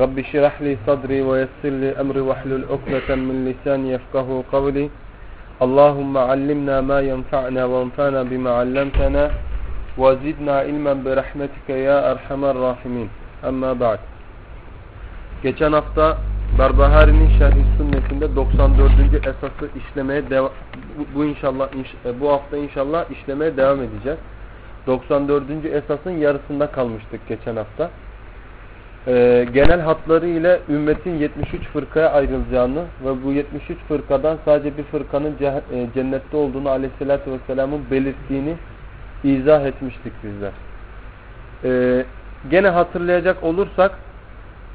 رب اشرح لي صدري ويسر لي أمري واحلل عقدة من لساني يفقه قولي اللهم علمنا ما ينفعنا وانفعنا بما علمتنا وزدنا علما برحمتك يا أرحم الراحمين أما بعد Geçen hafta Barbahari'nin Şerh-i Sünnetinde 94. esası işlemeye devam bu inşallah bu hafta inşallah işlemeye devam edeceğiz. 94. esasın yarısında kalmıştık geçen hafta. Ee, genel hatları ile ümmetin 73 fırkaya ayrılacağını ve bu 73 fırkadan sadece bir fırkanın cennette olduğunu aleyhissalatü vesselamın belirttiğini izah etmiştik bizler. Ee, gene hatırlayacak olursak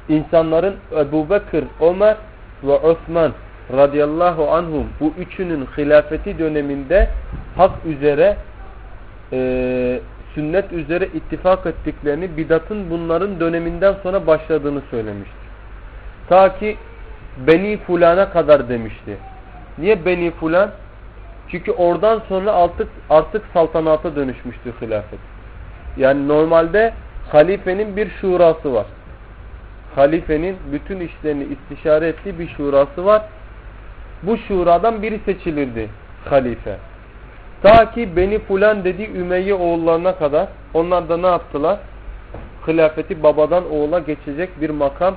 insanların Ebu Bekir, Ömer ve Osman radıyallahu anhum bu üçünün hilafeti döneminde hak üzere e, sünnet üzere ittifak ettiklerini bidatın bunların döneminden sonra başladığını söylemişti. Ta ki Beni Fulan'a kadar demişti. Niye Beni Fulan? Çünkü oradan sonra artık, artık saltanata dönüşmüştü hilafet. Yani normalde halifenin bir şurası var halifenin bütün işlerini istişare ettiği bir şurası var. Bu şuradan biri seçilirdi halife. Ta ki Beni Fulan dediği Ümeyye oğullarına kadar onlar da ne yaptılar? Hilafeti babadan oğula geçecek bir makam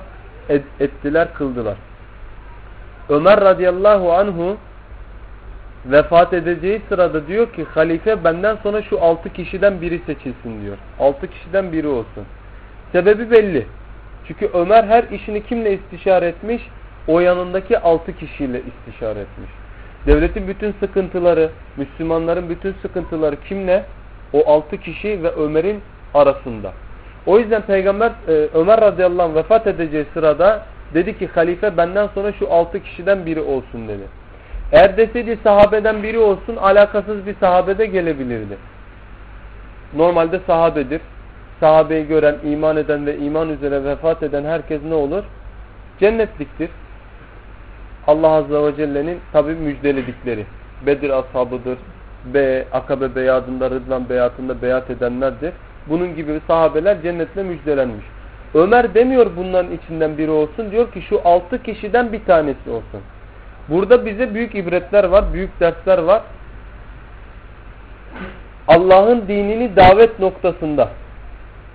ettiler, kıldılar. Ömer radıyallahu anhu vefat edeceği sırada diyor ki halife benden sonra şu altı kişiden biri seçilsin diyor. Altı kişiden biri olsun. Sebebi belli. Çünkü Ömer her işini kimle istişare etmiş? O yanındaki altı kişiyle istişare etmiş. Devletin bütün sıkıntıları, Müslümanların bütün sıkıntıları kimle? O altı kişi ve Ömer'in arasında. O yüzden Peygamber e, Ömer radıyallahu anh vefat edeceği sırada dedi ki halife benden sonra şu altı kişiden biri olsun dedi. Eğer deseydi sahabeden biri olsun alakasız bir sahabede gelebilirdi. Normalde sahabedir sahabeyi gören, iman eden ve iman üzere vefat eden herkes ne olur? Cennetliktir. Allah Azze ve Celle'nin tabi müjdeledikleri. Bedir ashabıdır. Be, Akabe beyadında, Rıdvan beyatında beyat edenlerdir. Bunun gibi sahabeler cennetle müjdelenmiş. Ömer demiyor bunların içinden biri olsun. Diyor ki şu altı kişiden bir tanesi olsun. Burada bize büyük ibretler var, büyük dersler var. Allah'ın dinini davet noktasında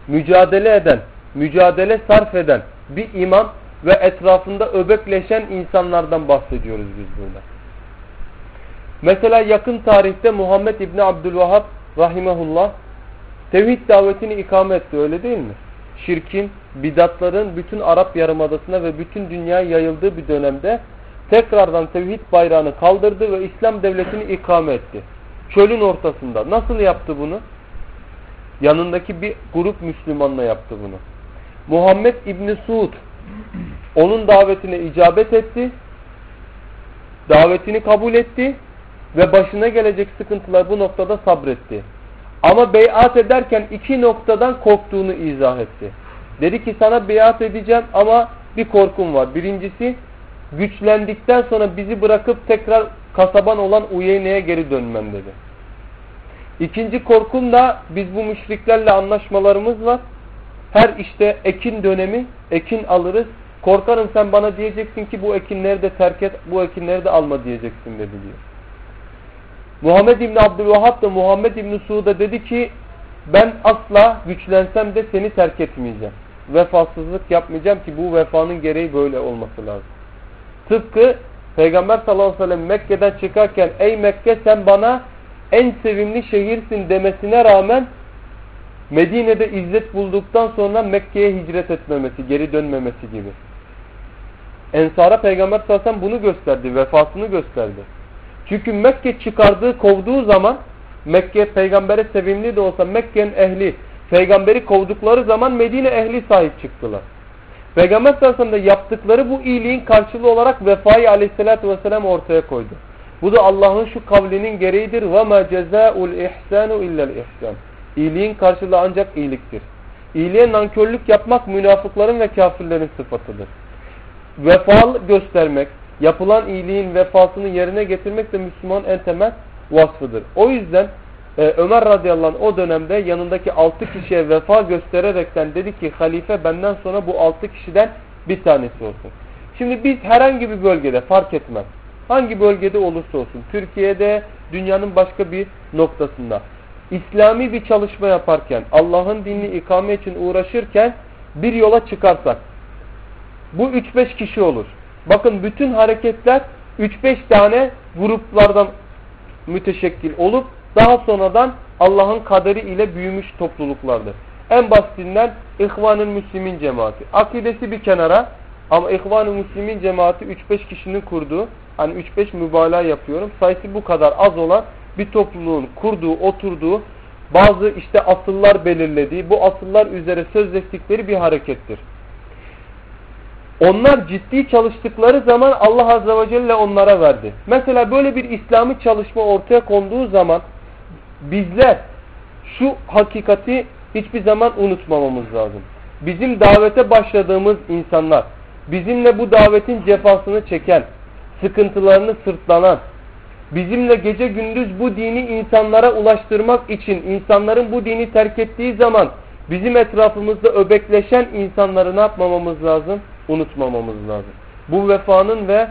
mücadele eden, mücadele sarf eden bir imam ve etrafında öbekleşen insanlardan bahsediyoruz biz burada. Mesela yakın tarihte Muhammed İbni Abdülvahhab rahimahullah tevhid davetini ikame etti öyle değil mi? Şirkin, bidatların bütün Arap Yarımadası'na ve bütün dünyaya yayıldığı bir dönemde tekrardan tevhid bayrağını kaldırdı ve İslam devletini ikame etti. Çölün ortasında. Nasıl yaptı bunu? Yanındaki bir grup Müslümanla yaptı bunu. Muhammed İbni Suud onun davetine icabet etti. Davetini kabul etti ve başına gelecek sıkıntılar bu noktada sabretti. Ama beyat ederken iki noktadan korktuğunu izah etti. Dedi ki sana beyat edeceğim ama bir korkum var. Birincisi güçlendikten sonra bizi bırakıp tekrar kasaban olan Uyeyne'ye geri dönmem dedi. İkinci korkum da biz bu müşriklerle anlaşmalarımız var. Her işte ekin dönemi ekin alırız. Korkarım sen bana diyeceksin ki bu ekinleri de terk et, bu ekinleri de alma diyeceksin dedi diyor. Muhammed İbni Abdülvahhab da Muhammed İbni Suud'a dedi ki ben asla güçlensem de seni terk etmeyeceğim. Vefasızlık yapmayacağım ki bu vefanın gereği böyle olması lazım. Tıpkı Peygamber sallallahu aleyhi ve sellem Mekke'den çıkarken ey Mekke sen bana en sevimli şehirsin demesine rağmen Medine'de izzet bulduktan sonra Mekke'ye hicret etmemesi, geri dönmemesi gibi. Ensara Peygamber sallallahu bunu gösterdi, vefasını gösterdi. Çünkü Mekke çıkardığı, kovduğu zaman Mekke peygambere sevimli de olsa Mekke'nin ehli peygamberi kovdukları zaman Medine ehli sahip çıktılar. Peygamber sallallahu aleyhi ve sellem yaptıkları bu iyiliğin karşılığı olarak vefayı aleyhissalatü vesselam ortaya koydu. Bu da Allah'ın şu kavlinin gereğidir. وَمَا جَزَاءُ الْاِحْسَانُ اِلَّا الْاِحْسَانُ İyiliğin karşılığı ancak iyiliktir. İyiliğe nankörlük yapmak münafıkların ve kafirlerin sıfatıdır. Vefa göstermek, yapılan iyiliğin vefasını yerine getirmek de Müslüman en temel vasfıdır. O yüzden e, Ömer radıyallahu anh o dönemde yanındaki altı kişiye vefa göstererekten dedi ki halife benden sonra bu altı kişiden bir tanesi olsun. Şimdi biz herhangi bir bölgede fark etmez. Hangi bölgede olursa olsun. Türkiye'de, dünyanın başka bir noktasında. İslami bir çalışma yaparken, Allah'ın dinini ikame için uğraşırken bir yola çıkarsak. Bu 3-5 kişi olur. Bakın bütün hareketler 3-5 tane gruplardan müteşekkil olup daha sonradan Allah'ın kaderi ile büyümüş topluluklardır. En basitinden İhvan-ı Müslümin cemaati. Akidesi bir kenara ama İhvan-ı Müslümin cemaati 3-5 kişinin kurduğu, hani 3-5 mübalağa yapıyorum, sayısı bu kadar az olan bir topluluğun kurduğu, oturduğu, bazı işte asıllar belirlediği, bu asıllar üzere sözleştikleri bir harekettir. Onlar ciddi çalıştıkları zaman Allah Azze ve Celle onlara verdi. Mesela böyle bir İslami çalışma ortaya konduğu zaman bizler şu hakikati hiçbir zaman unutmamamız lazım. Bizim davete başladığımız insanlar, bizimle bu davetin cefasını çeken, sıkıntılarını sırtlanan, bizimle gece gündüz bu dini insanlara ulaştırmak için insanların bu dini terk ettiği zaman bizim etrafımızda öbekleşen insanları ne yapmamamız lazım? Unutmamamız lazım. Bu vefanın ve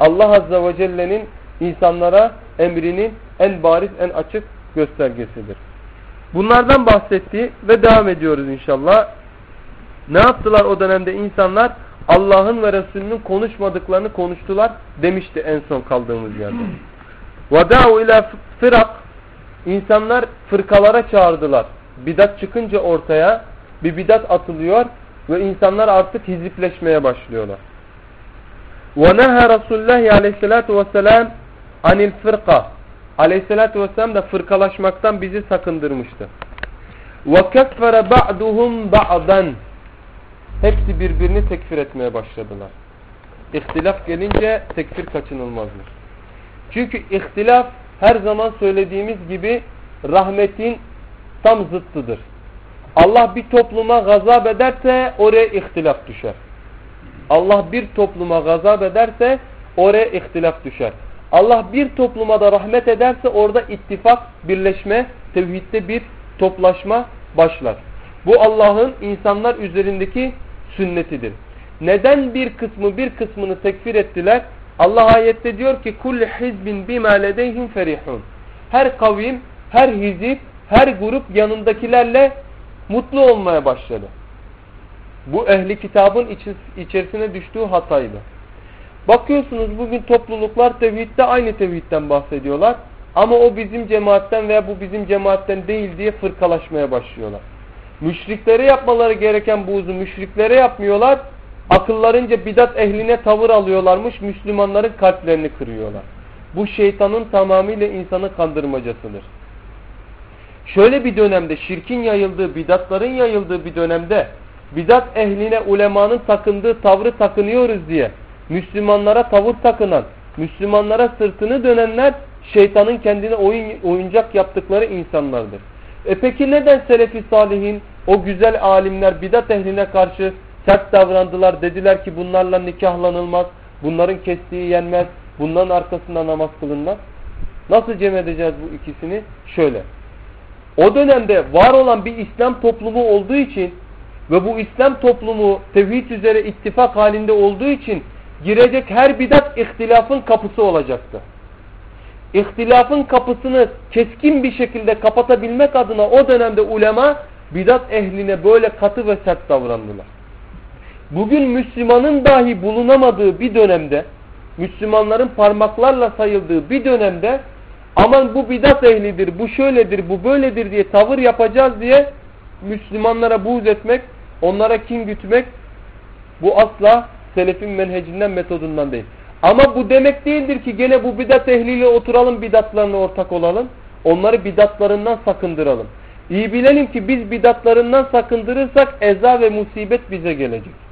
Allah Azze ve Celle'nin insanlara emrinin en bariz, en açık göstergesidir. Bunlardan bahsetti ve devam ediyoruz inşallah. Ne yaptılar o dönemde insanlar? Allah'ın ve Resulünün konuşmadıklarını konuştular demişti en son kaldığımız yerde. وَدَعُوا ila firak İnsanlar fırkalara çağırdılar. Bidat çıkınca ortaya bir bidat atılıyor ve insanlar artık hizipleşmeye başlıyorlar. وَنَهَا رَسُولُ aleyhissalatu vesselam anil fırka Aleyhissalatü vesselam da fırkalaşmaktan bizi sakındırmıştı. وَكَفَّرَ بَعْدُهُمْ بَعْدًا Hepsi birbirini tekfir etmeye başladılar. İhtilaf gelince tekfir kaçınılmazdır. Çünkü ihtilaf her zaman söylediğimiz gibi rahmetin tam zıttıdır. Allah bir topluma gazap ederse oraya ihtilaf düşer. Allah bir topluma gazap ederse oraya ihtilaf düşer. Allah bir topluma da rahmet ederse orada ittifak, birleşme, tevhidde bir toplaşma başlar. Bu Allah'ın insanlar üzerindeki sünnetidir. Neden bir kısmı bir kısmını tekfir ettiler? Allah ayette diyor ki kulli hizbin bima ledeyhim ferihun. Her kavim, her hizip, her grup yanındakilerle mutlu olmaya başladı. Bu ehli kitabın içerisine düştüğü hataydı. Bakıyorsunuz bugün topluluklar tevhidde aynı tevhidden bahsediyorlar. Ama o bizim cemaatten veya bu bizim cemaatten değil diye fırkalaşmaya başlıyorlar. Müşriklere yapmaları gereken buğzu müşriklere yapmıyorlar. Akıllarınca bidat ehline tavır alıyorlarmış. Müslümanların kalplerini kırıyorlar. Bu şeytanın tamamıyla insanı kandırmacasıdır. Şöyle bir dönemde şirkin yayıldığı, bidatların yayıldığı bir dönemde bidat ehline ulemanın takındığı tavrı takınıyoruz diye Müslümanlara tavır takınan, Müslümanlara sırtını dönenler şeytanın kendine oyun, oyuncak yaptıkları insanlardır. E peki neden Selefi Salihin, o güzel alimler bidat ehline karşı sert davrandılar. Dediler ki bunlarla nikahlanılmaz, bunların kestiği yenmez, bunların arkasında namaz kılınmaz. Nasıl cem edeceğiz bu ikisini? Şöyle. O dönemde var olan bir İslam toplumu olduğu için ve bu İslam toplumu tevhid üzere ittifak halinde olduğu için girecek her bidat ihtilafın kapısı olacaktı. İhtilafın kapısını keskin bir şekilde kapatabilmek adına o dönemde ulema bidat ehline böyle katı ve sert davrandılar. Bugün Müslümanın dahi bulunamadığı bir dönemde, Müslümanların parmaklarla sayıldığı bir dönemde aman bu bidat ehlidir, bu şöyledir, bu böyledir diye tavır yapacağız diye Müslümanlara buğz etmek, onlara kin gütmek bu asla selefin menhecinden metodundan değil. Ama bu demek değildir ki gene bu bidat ehliyle oturalım bidatlarına ortak olalım. Onları bidatlarından sakındıralım. İyi bilelim ki biz bidatlarından sakındırırsak eza ve musibet bize gelecek.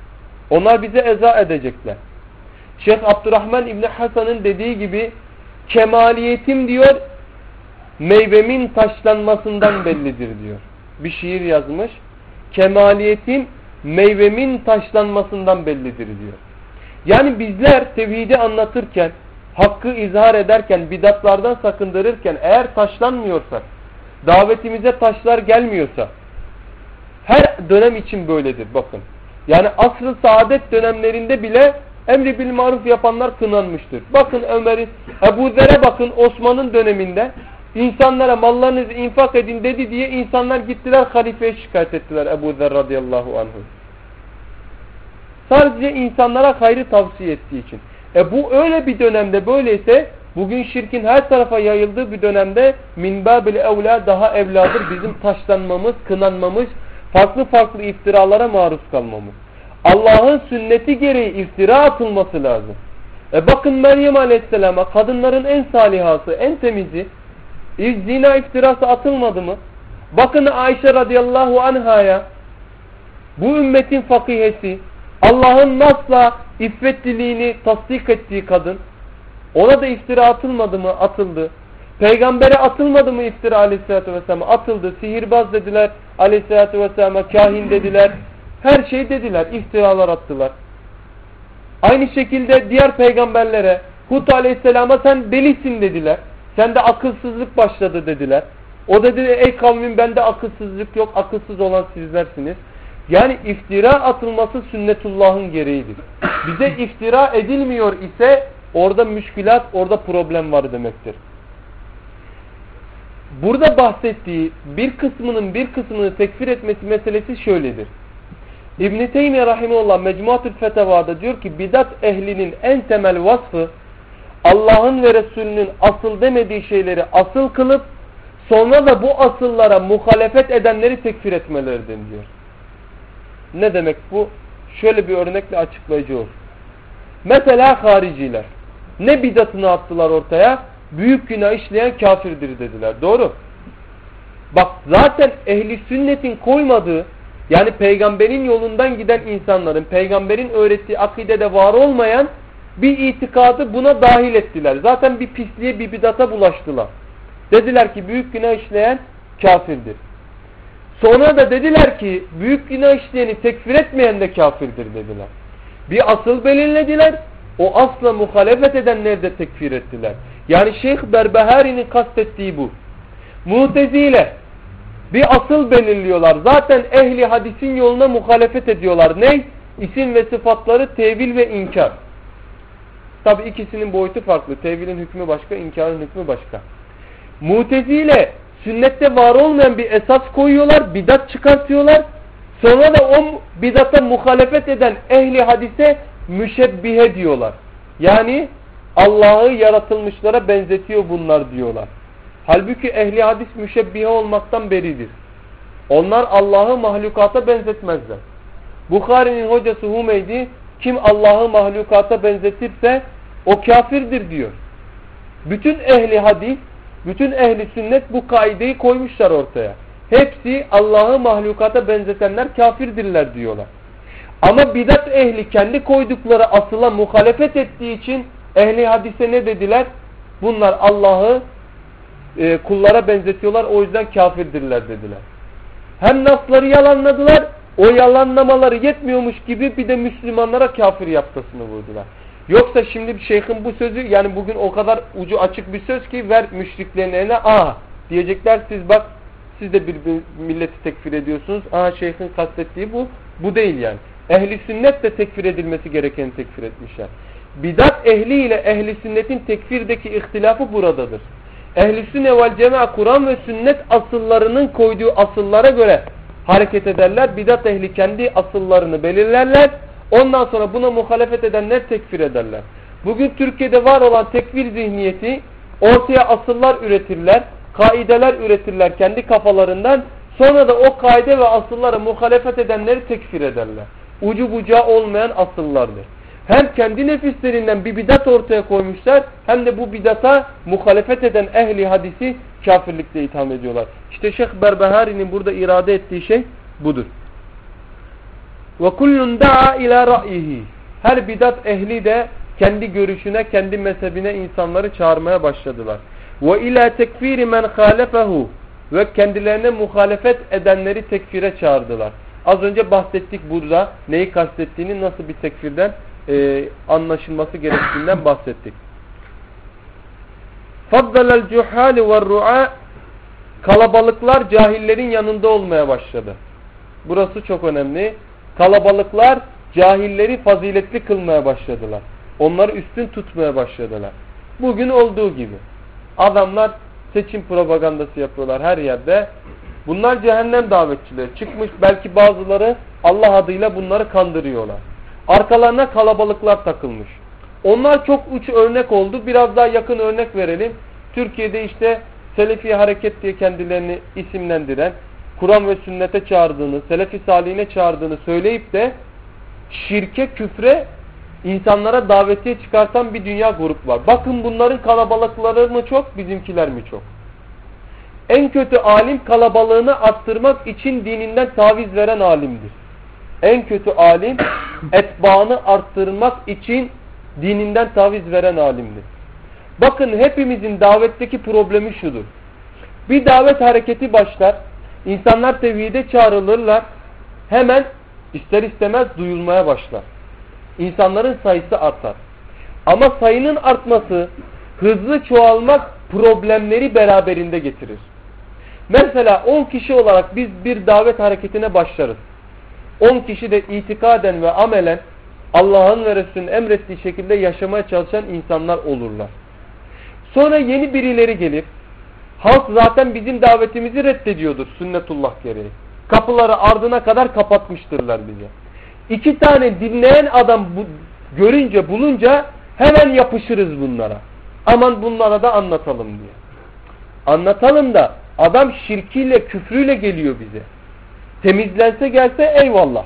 Onlar bize eza edecekler. Şeyh Abdurrahman İbni Hasan'ın dediği gibi kemaliyetim diyor meyvemin taşlanmasından bellidir diyor. Bir şiir yazmış. Kemaliyetim meyvemin taşlanmasından bellidir diyor. Yani bizler tevhidi anlatırken, hakkı izhar ederken, bidatlardan sakındırırken eğer taşlanmıyorsak, davetimize taşlar gelmiyorsa, her dönem için böyledir bakın. Yani asr-ı saadet dönemlerinde bile emri bil maruf yapanlar kınanmıştır. Bakın Ömer'in, Ebu Zer'e bakın Osman'ın döneminde insanlara mallarınızı infak edin dedi diye insanlar gittiler halifeye şikayet ettiler Ebu Zer radıyallahu anh. Sadece insanlara hayrı tavsiye ettiği için. E bu öyle bir dönemde böyleyse bugün şirkin her tarafa yayıldığı bir dönemde minbabil evla daha evladır bizim taşlanmamız, kınanmamız, farklı farklı iftiralara maruz kalmamız. Allah'ın sünneti gereği iftira atılması lazım. E bakın Meryem Aleyhisselam'a kadınların en salihası, en temizi zina iftirası atılmadı mı? Bakın Ayşe radıyallahu anhaya bu ümmetin fakihesi Allah'ın nasla iffetliliğini tasdik ettiği kadın ona da iftira atılmadı mı? Atıldı. Peygambere atılmadı mı iftira aleyhissalatü vesselam? Atıldı. Sihirbaz dediler aleyhissalatü vesselam'a. Kahin dediler. Her şey dediler. İftiralar attılar. Aynı şekilde diğer peygamberlere Hud aleyhisselama sen delisin dediler. Sende akılsızlık başladı dediler. O da dedi ey kavmin bende akılsızlık yok. Akılsız olan sizlersiniz. Yani iftira atılması sünnetullah'ın gereğidir. Bize iftira edilmiyor ise orada müşkülat, orada problem var demektir. Burada bahsettiği bir kısmının bir kısmını tekfir etmesi meselesi şöyledir. İbn-i Teymiye Rahimullah Mecmuatül Feteva'da diyor ki bidat ehlinin en temel vasfı Allah'ın ve Resulünün asıl demediği şeyleri asıl kılıp sonra da bu asıllara muhalefet edenleri tekfir etmeleridir diyor. Ne demek bu? Şöyle bir örnekle açıklayıcı olur. Mesela hariciler. Ne bidatını attılar ortaya? Büyük günah işleyen kafirdir dediler. Doğru. Bak zaten ehli sünnetin koymadığı yani peygamberin yolundan giden insanların peygamberin öğrettiği akidede var olmayan bir itikadı buna dahil ettiler. Zaten bir pisliğe bir bidata bulaştılar. Dediler ki büyük günah işleyen kafirdir. Sonra da dediler ki büyük günah işleyeni tekfir etmeyen de kafirdir dediler. Bir asıl belirlediler. O asla muhalefet edenleri de tekfir ettiler. Yani Şeyh Berbehari'nin kastettiği bu. Mutezile bir asıl belirliyorlar. Zaten ehli hadisin yoluna muhalefet ediyorlar. Ne? İsim ve sıfatları tevil ve inkar. Tabi ikisinin boyutu farklı. Tevilin hükmü başka, inkarın hükmü başka. Mutezile sünnette var olmayan bir esas koyuyorlar, bidat çıkartıyorlar. Sonra da o bidata muhalefet eden ehli hadise müşebbihe diyorlar. Yani Allah'ı yaratılmışlara benzetiyor bunlar diyorlar. Halbuki ehli hadis müşebbihe olmaktan beridir. Onlar Allah'ı mahlukata benzetmezler. Bukhari'nin hocası Humeydi kim Allah'ı mahlukata benzetirse o kafirdir diyor. Bütün ehli hadis, bütün ehli sünnet bu kaideyi koymuşlar ortaya. Hepsi Allah'ı mahlukata benzetenler kafirdirler diyorlar. Ama bidat ehli kendi koydukları asıla muhalefet ettiği için ehli hadise ne dediler? Bunlar Allah'ı e, kullara benzetiyorlar o yüzden kafirdirler dediler. Hem nasları yalanladılar o yalanlamaları yetmiyormuş gibi bir de Müslümanlara kafir yaptasını vurdular. Yoksa şimdi şeyhin bu sözü yani bugün o kadar ucu açık bir söz ki ver müşriklerin eline aa diyecekler siz bak siz de bir, bir milleti tekfir ediyorsunuz. Aa şeyhin kastettiği bu. Bu değil yani. Ehli sünnet de tekfir edilmesi gereken tekfir etmişler. Bidat ehli ile ehli sünnetin tekfirdeki ihtilafı buradadır. Ehli sünne vel cema'a Kur'an ve sünnet asıllarının koyduğu asıllara göre hareket ederler. Bidat ehli kendi asıllarını belirlerler. Ondan sonra buna muhalefet edenler tekfir ederler. Bugün Türkiye'de var olan tekfir zihniyeti ortaya asıllar üretirler, kaideler üretirler kendi kafalarından. Sonra da o kaide ve asıllara muhalefet edenleri tekfir ederler. Ucu bucağı olmayan asıllardır. Hem kendi nefislerinden bir bidat ortaya koymuşlar hem de bu bidata muhalefet eden ehli hadisi kafirlikle itham ediyorlar. İşte Şeyh Berbehari'nin burada irade ettiği şey budur. Kullun da'a ila ra'yihi. Her bidat ehli de kendi görüşüne, kendi mezhebine insanları çağırmaya başladılar. Ve ila tekfiri men ve kendilerine muhalefet edenleri tekfire çağırdılar. Az önce bahsettik burada neyi kastettiğini nasıl bir tekfirden e, anlaşılması gerektiğinden bahsettik. Faddalel cuhali ve ru'a kalabalıklar cahillerin yanında olmaya başladı. Burası çok önemli. Kalabalıklar cahilleri faziletli kılmaya başladılar. Onları üstün tutmaya başladılar. Bugün olduğu gibi. Adamlar seçim propagandası yapıyorlar her yerde. Bunlar cehennem davetçileri. Çıkmış belki bazıları Allah adıyla bunları kandırıyorlar. Arkalarına kalabalıklar takılmış. Onlar çok uç örnek oldu. Biraz daha yakın örnek verelim. Türkiye'de işte Selefi Hareket diye kendilerini isimlendiren, Kur'an ve sünnete çağırdığını, Selefi Salihine çağırdığını söyleyip de şirke, küfre insanlara davetiye çıkartan bir dünya grup var. Bakın bunların kalabalıkları mı çok, bizimkiler mi çok? En kötü alim kalabalığını arttırmak için dininden taviz veren alimdir. En kötü alim etbaını arttırmak için dininden taviz veren alimdir. Bakın hepimizin davetteki problemi şudur. Bir davet hareketi başlar. İnsanlar tevhide çağrılırlar. Hemen ister istemez duyulmaya başlar. İnsanların sayısı artar. Ama sayının artması, hızlı çoğalmak problemleri beraberinde getirir. Mesela 10 kişi olarak biz bir davet hareketine başlarız. 10 kişi de itikaden ve amelen Allah'ın ve Resulünün emrettiği şekilde yaşamaya çalışan insanlar olurlar. Sonra yeni birileri gelir. Halk zaten bizim davetimizi reddediyordur sünnetullah gereği. Kapıları ardına kadar kapatmıştırlar bize. İki tane dinleyen adam bu, görünce bulunca hemen yapışırız bunlara. Aman bunlara da anlatalım diye. Anlatalım da adam şirkiyle küfrüyle geliyor bize. Temizlense gelse eyvallah.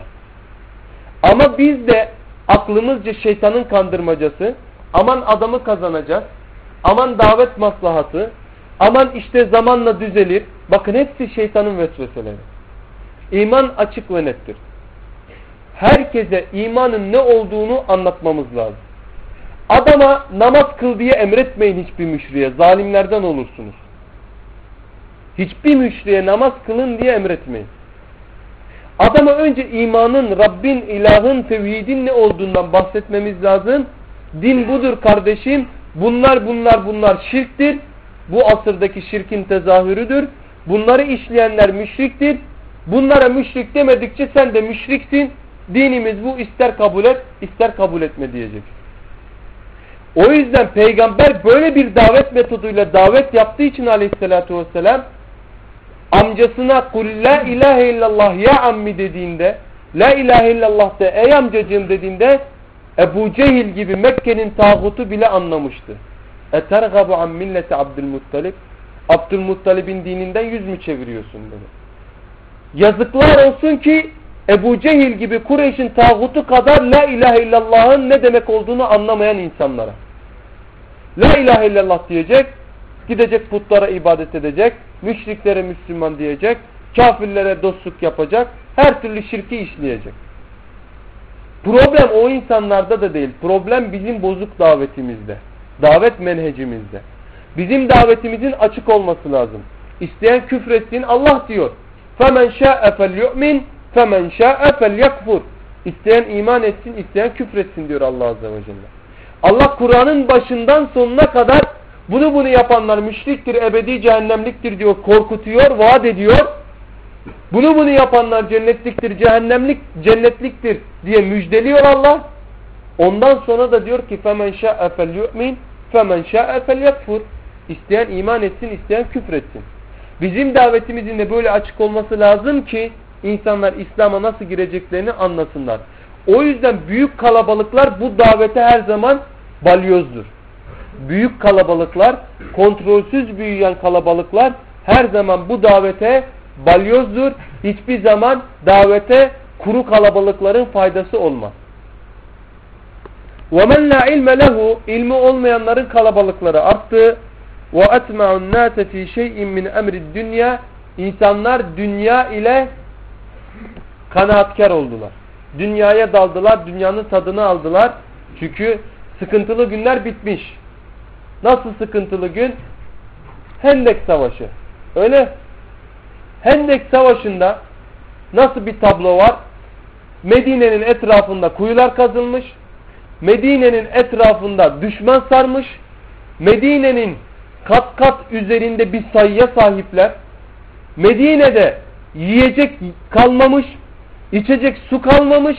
Ama biz de aklımızca şeytanın kandırmacası aman adamı kazanacağız aman davet maslahatı, aman işte zamanla düzelir. Bakın hepsi şeytanın vesveseleri. İman açık ve nettir. Herkese imanın ne olduğunu anlatmamız lazım. Adama namaz kıl diye emretmeyin hiçbir müşriye. Zalimlerden olursunuz. Hiçbir müşriye namaz kılın diye emretmeyin. Adama önce imanın, Rabbin, ilahın, tevhidin ne olduğundan bahsetmemiz lazım. Din budur kardeşim. Bunlar bunlar bunlar şirktir. Bu asırdaki şirkin tezahürüdür. Bunları işleyenler müşriktir. Bunlara müşrik demedikçe sen de müşriksin. Dinimiz bu ister kabul et ister kabul etme diyecek. O yüzden peygamber böyle bir davet metoduyla davet yaptığı için aleyhissalatü vesselam amcasına kul la ilahe illallah ya ammi dediğinde la ilahe illallah de ey amcacığım dediğinde Ebu Cehil gibi Mekke'nin tağutu bile anlamıştı. Etergabu an milleti Abdülmuttalib Abdülmuttalib'in dininden yüz mü çeviriyorsun dedi. Yazıklar olsun ki Ebu Cehil gibi Kureyş'in tağutu kadar La ilahe illallah'ın ne demek olduğunu anlamayan insanlara. La ilahe illallah diyecek, gidecek putlara ibadet edecek, müşriklere Müslüman diyecek, kafirlere dostluk yapacak, her türlü şirki işleyecek. Problem o insanlarda da değil. Problem bizim bozuk davetimizde. Davet menhecimizde. Bizim davetimizin açık olması lazım. İsteyen küfretsin Allah diyor. فَمَنْ شَاءَ فَلْيُؤْمِنْ فَمَنْ شَاءَ فَلْيَكْفُرْ İsteyen iman etsin, isteyen küfretsin diyor Allah Azze ve Celle. Allah Kur'an'ın başından sonuna kadar bunu bunu yapanlar müşriktir, ebedi cehennemliktir diyor, korkutuyor, vaat ediyor. Bunu bunu yapanlar cennetliktir, cehennemlik, cennetliktir diye müjdeliyor Allah. Ondan sonra da diyor ki فَمَنْ شَاءَ فَلْيُؤْمِنْ فَمَنْ شَاءَ فَلْيَكْفُرْ İsteyen iman etsin, isteyen küfretsin. Bizim davetimizin de böyle açık olması lazım ki insanlar İslam'a nasıl gireceklerini anlasınlar. O yüzden büyük kalabalıklar bu davete her zaman balyozdur. Büyük kalabalıklar, kontrolsüz büyüyen kalabalıklar her zaman bu davete balyozdur. Hiçbir zaman davete kuru kalabalıkların faydası olmaz. وَمَنْ لَا عِلْمَ لَهُ ilmi olmayanların kalabalıkları arttı. وَاَتْمَعُ النَّاسَ ف۪ي شَيْءٍ مِنْ اَمْرِ الدُّنْيَا İnsanlar dünya ile kanaatkar oldular. Dünyaya daldılar, dünyanın tadını aldılar. Çünkü sıkıntılı günler bitmiş. Nasıl sıkıntılı gün? Hendek Savaşı. Öyle. Hendek Savaşı'nda nasıl bir tablo var? Medine'nin etrafında kuyular kazılmış. Medine'nin etrafında düşman sarmış. Medine'nin kat kat üzerinde bir sayıya sahipler. Medine'de yiyecek kalmamış, içecek su kalmamış.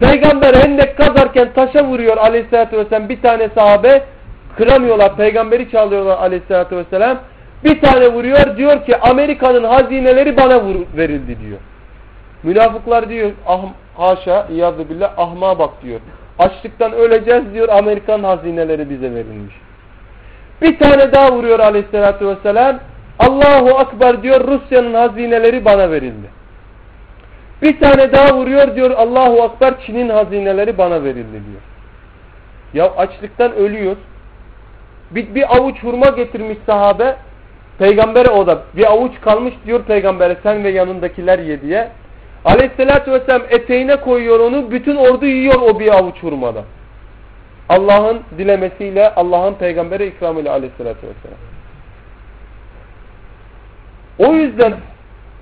Peygamber hendek kazarken taşa vuruyor aleyhissalatü vesselam bir tane sahabe. Kıramıyorlar, peygamberi çağırıyorlar aleyhissalatü vesselam. Bir tane vuruyor, diyor ki Amerika'nın hazineleri bana vur, verildi diyor. Münafıklar diyor, ah, haşa, iyazı billah, ahma bak diyor. Açlıktan öleceğiz diyor, Amerikan hazineleri bize verilmiş. Bir tane daha vuruyor aleyhissalatü vesselam. Allahu Akbar diyor, Rusya'nın hazineleri bana verildi. Bir tane daha vuruyor diyor, Allahu Akbar Çin'in hazineleri bana verildi diyor. Ya açlıktan ölüyor. Bir, bir avuç hurma getirmiş sahabe. Peygambere o da bir avuç kalmış diyor peygambere sen ve yanındakiler ye diye. Aleyhissalatü vesselam eteğine koyuyor onu. Bütün ordu yiyor o bir avuç hurmada. Allah'ın dilemesiyle Allah'ın peygambere ikramıyla aleyhissalatü vesselam. O yüzden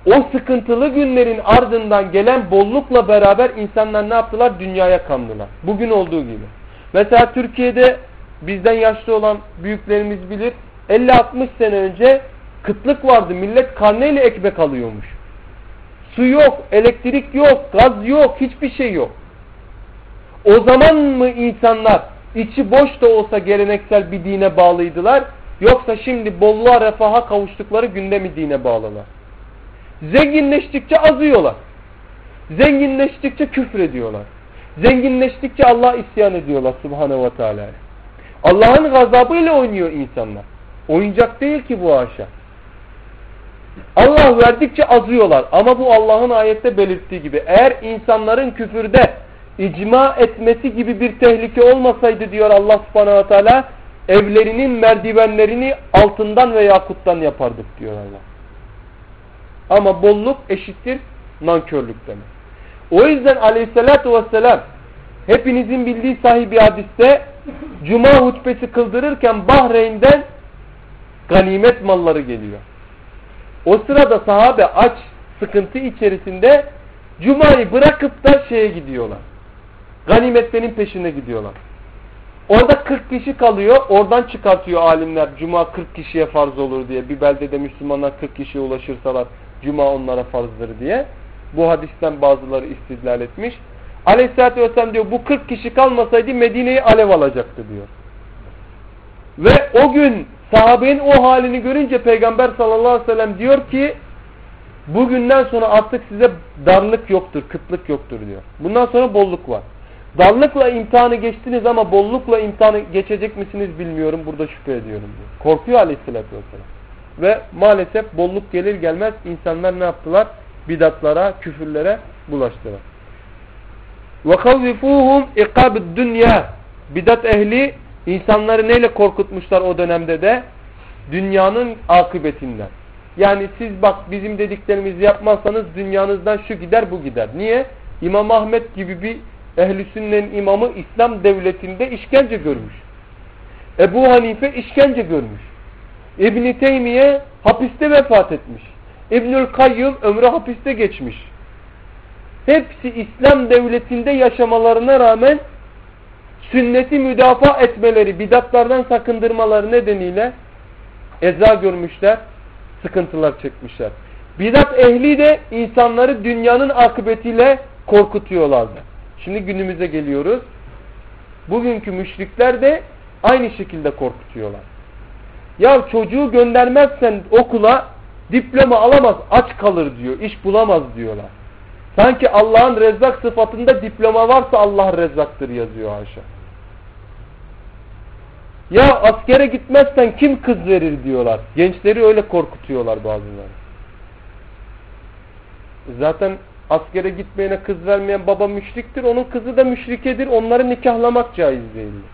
o sıkıntılı günlerin ardından gelen bollukla beraber insanlar ne yaptılar? Dünyaya kandılar. Bugün olduğu gibi. Mesela Türkiye'de bizden yaşlı olan büyüklerimiz bilir. 50-60 sene önce kıtlık vardı. Millet karneyle ekmek alıyormuş. Su yok, elektrik yok, gaz yok, hiçbir şey yok. O zaman mı insanlar içi boş da olsa geleneksel bir dine bağlıydılar? Yoksa şimdi bolluğa refaha kavuştukları günde mi dine bağlılar? Zenginleştikçe azıyorlar. Zenginleştikçe küfür ediyorlar. Zenginleştikçe Allah isyan ediyorlar Subhanahu ve Teala. Allah'ın gazabıyla oynuyor insanlar. Oyuncak değil ki bu haşa. Allah verdikçe azıyorlar. Ama bu Allah'ın ayette belirttiği gibi. Eğer insanların küfürde icma etmesi gibi bir tehlike olmasaydı diyor Allah subhanahu wa Taala evlerinin merdivenlerini altından ve yakuttan yapardık diyor Allah. Ama bolluk eşittir nankörlük demek. O yüzden aleyhissalatu vesselam hepinizin bildiği sahibi hadiste Cuma hutbesi kıldırırken Bahreyn'den ganimet malları geliyor. O sırada sahabe aç, sıkıntı içerisinde Cuma'yı bırakıp da şeye gidiyorlar. Ganimetlerin peşine gidiyorlar. Orada 40 kişi kalıyor. Oradan çıkartıyor alimler. Cuma 40 kişiye farz olur diye. Bir beldede Müslümanlar 40 kişiye ulaşırsalar Cuma onlara farzdır diye. Bu hadisten bazıları istidlal etmiş. Aleyhisselatü Vesselam diyor bu 40 kişi kalmasaydı Medine'yi alev alacaktı diyor. Ve o gün sahabenin o halini görünce Peygamber sallallahu aleyhi ve sellem diyor ki bugünden sonra artık size darlık yoktur, kıtlık yoktur diyor. Bundan sonra bolluk var. Darlıkla imtihanı geçtiniz ama bollukla imtihanı geçecek misiniz bilmiyorum. Burada şüphe ediyorum diyor. Korkuyor aleyhissalatü vesselam. Ve maalesef bolluk gelir gelmez insanlar ne yaptılar? Bidatlara, küfürlere bulaştılar. Ve kavvifuhum ikab dünya. Bidat ehli insanları neyle korkutmuşlar o dönemde de? Dünyanın akıbetinden. Yani siz bak bizim dediklerimizi yapmazsanız dünyanızdan şu gider bu gider. Niye? İmam Ahmet gibi bir ehli sünnenin imamı İslam devletinde işkence görmüş. Ebu Hanife işkence görmüş. İbni Teymiye hapiste vefat etmiş. İbnül Kayyum ömrü hapiste geçmiş. Hepsi İslam devletinde yaşamalarına rağmen sünneti müdafaa etmeleri, bidatlardan sakındırmaları nedeniyle eza görmüşler, sıkıntılar çekmişler. Bidat ehli de insanları dünyanın akıbetiyle korkutuyorlardı. Şimdi günümüze geliyoruz. Bugünkü müşrikler de aynı şekilde korkutuyorlar. Ya çocuğu göndermezsen okula diploma alamaz, aç kalır diyor, iş bulamaz diyorlar. Sanki Allah'ın rezzak sıfatında diploma varsa Allah rezzaktır yazıyor haşa. Ya askere gitmezsen kim kız verir diyorlar. Gençleri öyle korkutuyorlar bazıları. Zaten askere gitmeyene kız vermeyen baba müşriktir. Onun kızı da müşrikedir. Onları nikahlamak caiz değildir.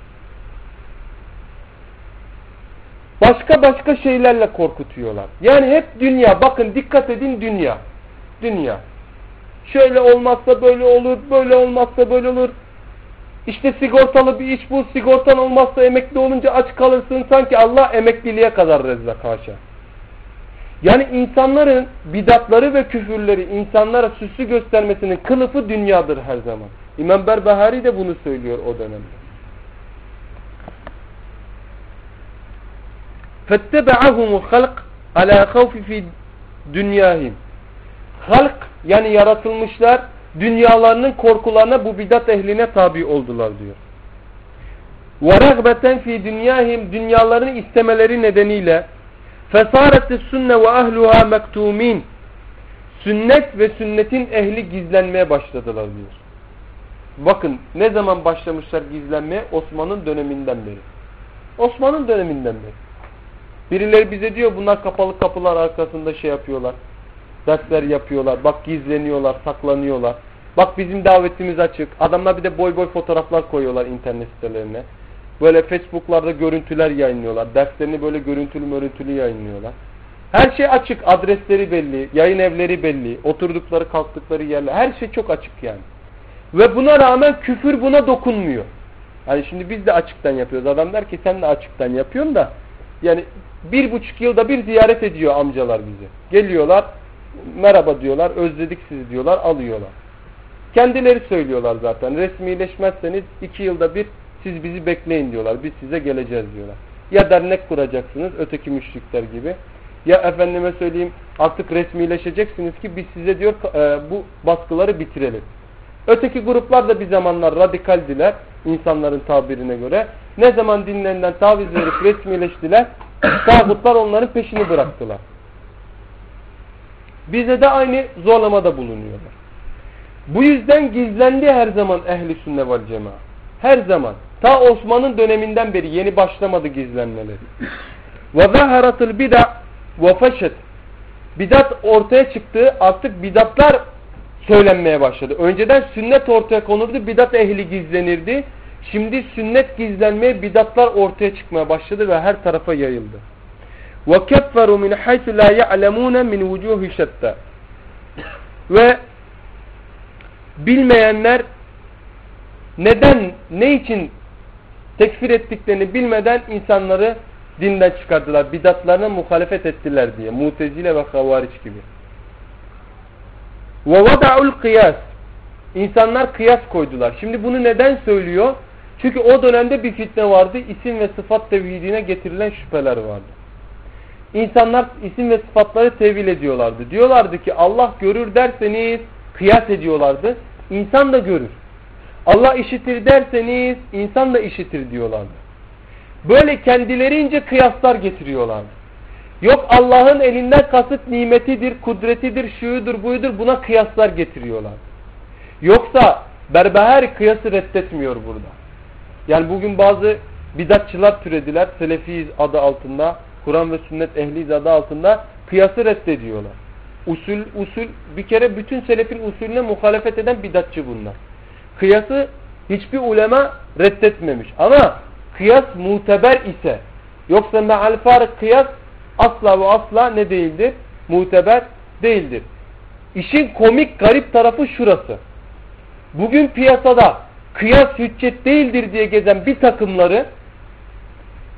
Başka başka şeylerle korkutuyorlar. Yani hep dünya. Bakın dikkat edin dünya. Dünya Şöyle olmazsa böyle olur, böyle olmazsa böyle olur. İşte sigortalı bir iş bu, sigortan olmazsa emekli olunca aç kalırsın. Sanki Allah emekliliğe kadar rezzak haşa. Yani insanların bidatları ve küfürleri insanlara süslü göstermesinin kılıfı dünyadır her zaman. İmam Berbahari de bunu söylüyor o dönemde. فَاتَّبَعَهُمُ الْخَلْقِ عَلَى خَوْفِ فِي dünyahim. Halk yani yaratılmışlar dünyalarının korkularına bu bidat ehline tabi oldular diyor. وَرَغْبَةً fi dünyahim dünyalarını istemeleri nedeniyle فَسَارَتِ السُنَّ وَأَهْلُهَا مَكْتُومِينَ Sünnet ve sünnetin ehli gizlenmeye başladılar diyor. Bakın ne zaman başlamışlar gizlenmeye? Osman'ın döneminden beri. Osman'ın döneminden beri. Birileri bize diyor bunlar kapalı kapılar arkasında şey yapıyorlar. Dersler yapıyorlar. Bak gizleniyorlar, saklanıyorlar. Bak bizim davetimiz açık. Adamlar bir de boy boy fotoğraflar koyuyorlar internet sitelerine. Böyle Facebook'larda görüntüler yayınlıyorlar. Derslerini böyle görüntülü görüntülü yayınlıyorlar. Her şey açık. Adresleri belli. Yayın evleri belli. Oturdukları kalktıkları yerler. Her şey çok açık yani. Ve buna rağmen küfür buna dokunmuyor. Hani şimdi biz de açıktan yapıyoruz. Adam der ki sen de açıktan yapıyorsun da yani bir buçuk yılda bir ziyaret ediyor amcalar bizi. Geliyorlar merhaba diyorlar özledik sizi diyorlar alıyorlar. Kendileri söylüyorlar zaten resmileşmezseniz iki yılda bir siz bizi bekleyin diyorlar. Biz size geleceğiz diyorlar. Ya dernek kuracaksınız öteki müşrikler gibi. Ya efendime söyleyeyim artık resmileşeceksiniz ki biz size diyor e, bu baskıları bitirelim. Öteki gruplar da bir zamanlar radikaldiler insanların tabirine göre. Ne zaman dinlerinden taviz verip resmileştiler tağutlar onların peşini bıraktılar. Bize de aynı zorlamada bulunuyorlar. Bu yüzden gizlendi her zaman ehli sünne vel cemaat. Her zaman. Ta Osman'ın döneminden beri yeni başlamadı gizlenmeleri. Ve zaharatul bid'a ve feşet. Bidat ortaya çıktı. Artık bidatlar söylenmeye başladı. Önceden sünnet ortaya konurdu. Bidat ehli gizlenirdi. Şimdi sünnet gizlenmeye bidatlar ortaya çıkmaya başladı ve her tarafa yayıldı. وَكَفَّرُوا مِنْ حَيْثُ لَا يَعْلَمُونَ مِنْ وُجُوهِ شَتَّى Ve bilmeyenler neden, ne için tekfir ettiklerini bilmeden insanları dinden çıkardılar. Bidatlarına muhalefet ettiler diye. Mutezile ve havariç gibi. وَوَدَعُ الْقِيَاسِ İnsanlar kıyas koydular. Şimdi bunu neden söylüyor? Çünkü o dönemde bir fitne vardı. İsim ve sıfat tevhidine getirilen şüpheler vardı. İnsanlar isim ve sıfatları tevil ediyorlardı. Diyorlardı ki Allah görür derseniz kıyas ediyorlardı. İnsan da görür. Allah işitir derseniz insan da işitir diyorlardı. Böyle kendilerince kıyaslar getiriyorlardı. Yok Allah'ın elinden kasıt nimetidir, kudretidir, şuyudur, buyudur buna kıyaslar getiriyorlar. Yoksa Berbeher kıyası reddetmiyor burada. Yani bugün bazı bidatçılar türediler. Selefiyiz adı altında. Kur'an ve sünnet ehliyiz adı altında. Kıyası reddediyorlar. Usul, usul bir kere bütün selefin usulüne muhalefet eden bidatçı bunlar. Kıyası hiçbir ulema reddetmemiş. Ama kıyas muteber ise yoksa meal farık kıyas asla ve asla ne değildir? Muteber değildir. İşin komik garip tarafı şurası. Bugün piyasada kıyas hüccet değildir diye gezen bir takımları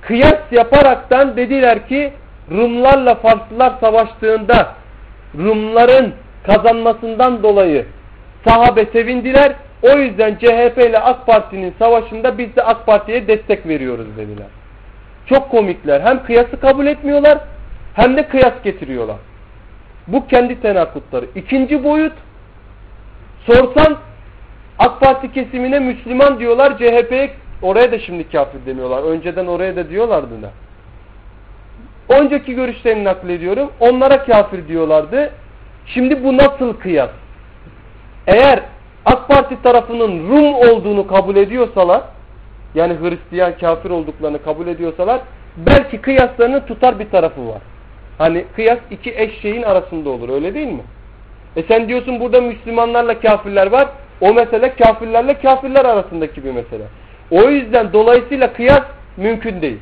kıyas yaparaktan dediler ki Rumlarla Farslılar savaştığında Rumların kazanmasından dolayı sahabe sevindiler. O yüzden CHP ile AK Parti'nin savaşında biz de AK Parti'ye destek veriyoruz dediler. Çok komikler. Hem kıyası kabul etmiyorlar hem de kıyas getiriyorlar. Bu kendi tenakutları. İkinci boyut sorsan AK Parti kesimine Müslüman diyorlar. CHP'ye oraya da şimdi kafir demiyorlar. Önceden oraya da diyorlardı da. Önceki görüşlerini naklediyorum. Onlara kafir diyorlardı. Şimdi bu nasıl kıyas? Eğer AK Parti tarafının Rum olduğunu kabul ediyorsalar yani Hristiyan kafir olduklarını kabul ediyorsalar belki kıyaslarının tutar bir tarafı var. Hani kıyas iki eş şeyin arasında olur öyle değil mi? E sen diyorsun burada Müslümanlarla kafirler var. O mesele kafirlerle kafirler arasındaki bir mesele. O yüzden dolayısıyla kıyas mümkün değil.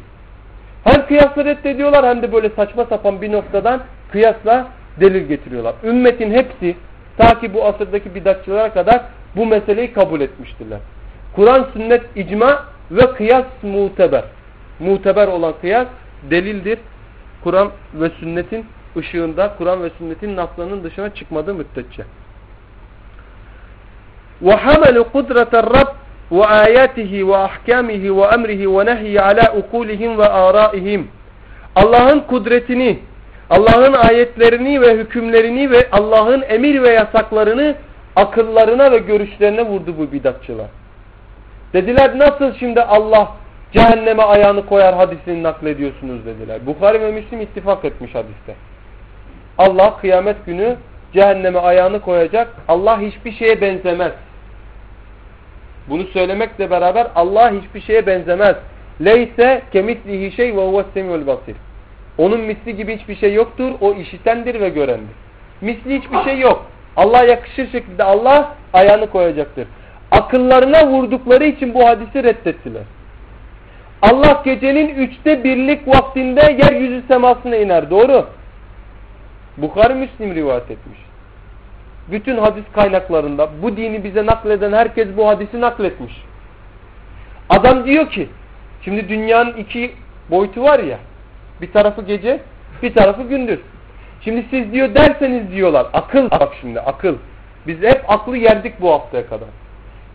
Hem kıyasla reddediyorlar hem de böyle saçma sapan bir noktadan kıyasla delil getiriyorlar. Ümmetin hepsi Ta ki bu asırdaki bidatçılara kadar bu meseleyi kabul etmiştirler. Kur'an, sünnet, icma ve kıyas muteber. Muteber olan kıyas delildir. Kur'an ve sünnetin ışığında, Kur'an ve sünnetin naslarının dışına çıkmadığı müddetçe. وَحَمَلُ قُدْرَةَ الرَّبِّ وَآيَاتِهِ وَأَحْكَامِهِ وَأَمْرِهِ وَنَهِيَ عَلَى اُقُولِهِمْ وَآرَائِهِمْ Allah'ın kudretini, Allah'ın ayetlerini ve hükümlerini ve Allah'ın emir ve yasaklarını akıllarına ve görüşlerine vurdu bu bidatçılar. Dediler nasıl şimdi Allah cehenneme ayağını koyar hadisini naklediyorsunuz dediler. Bukhari ve Müslim ittifak etmiş hadiste. Allah kıyamet günü cehenneme ayağını koyacak. Allah hiçbir şeye benzemez. Bunu söylemekle beraber Allah hiçbir şeye benzemez. Leyse kemitlihi şey ve huves semiul basir. Onun misli gibi hiçbir şey yoktur. O işitendir ve görendir. Misli hiçbir şey yok. Allah yakışır şekilde Allah ayağını koyacaktır. Akıllarına vurdukları için bu hadisi reddettiler. Allah gecenin üçte birlik vaktinde yeryüzü semasına iner. Doğru. Bukhari Müslim rivayet etmiş. Bütün hadis kaynaklarında bu dini bize nakleden herkes bu hadisi nakletmiş. Adam diyor ki şimdi dünyanın iki boyutu var ya bir tarafı gece bir tarafı gündüz. Şimdi siz diyor derseniz diyorlar akıl bak şimdi akıl. Biz hep aklı yerdik bu haftaya kadar.